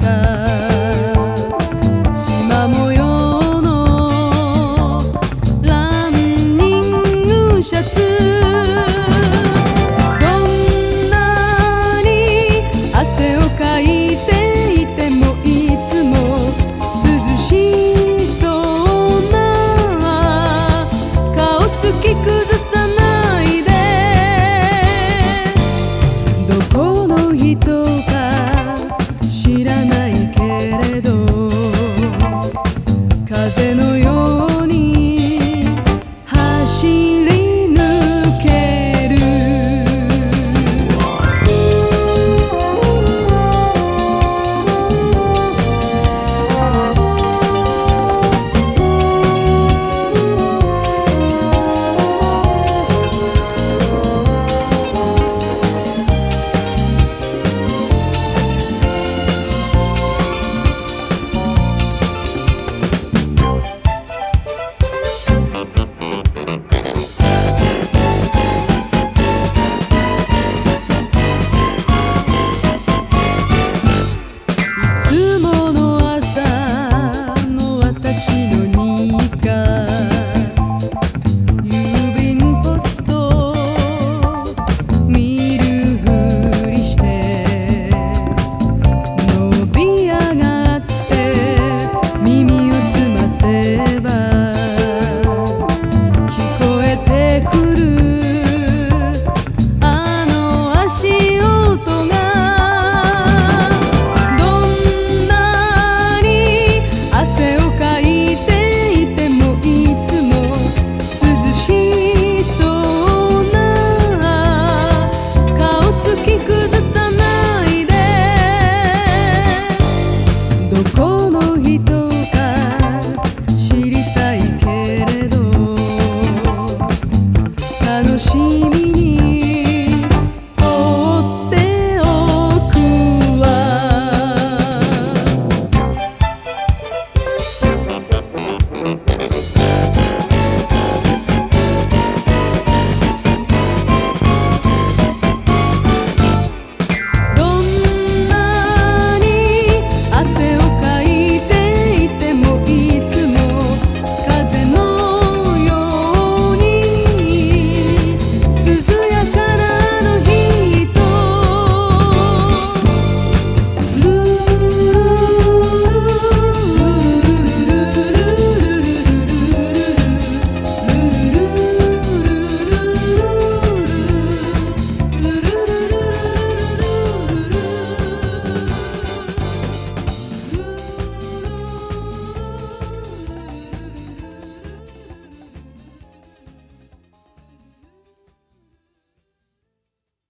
Jakarta しみ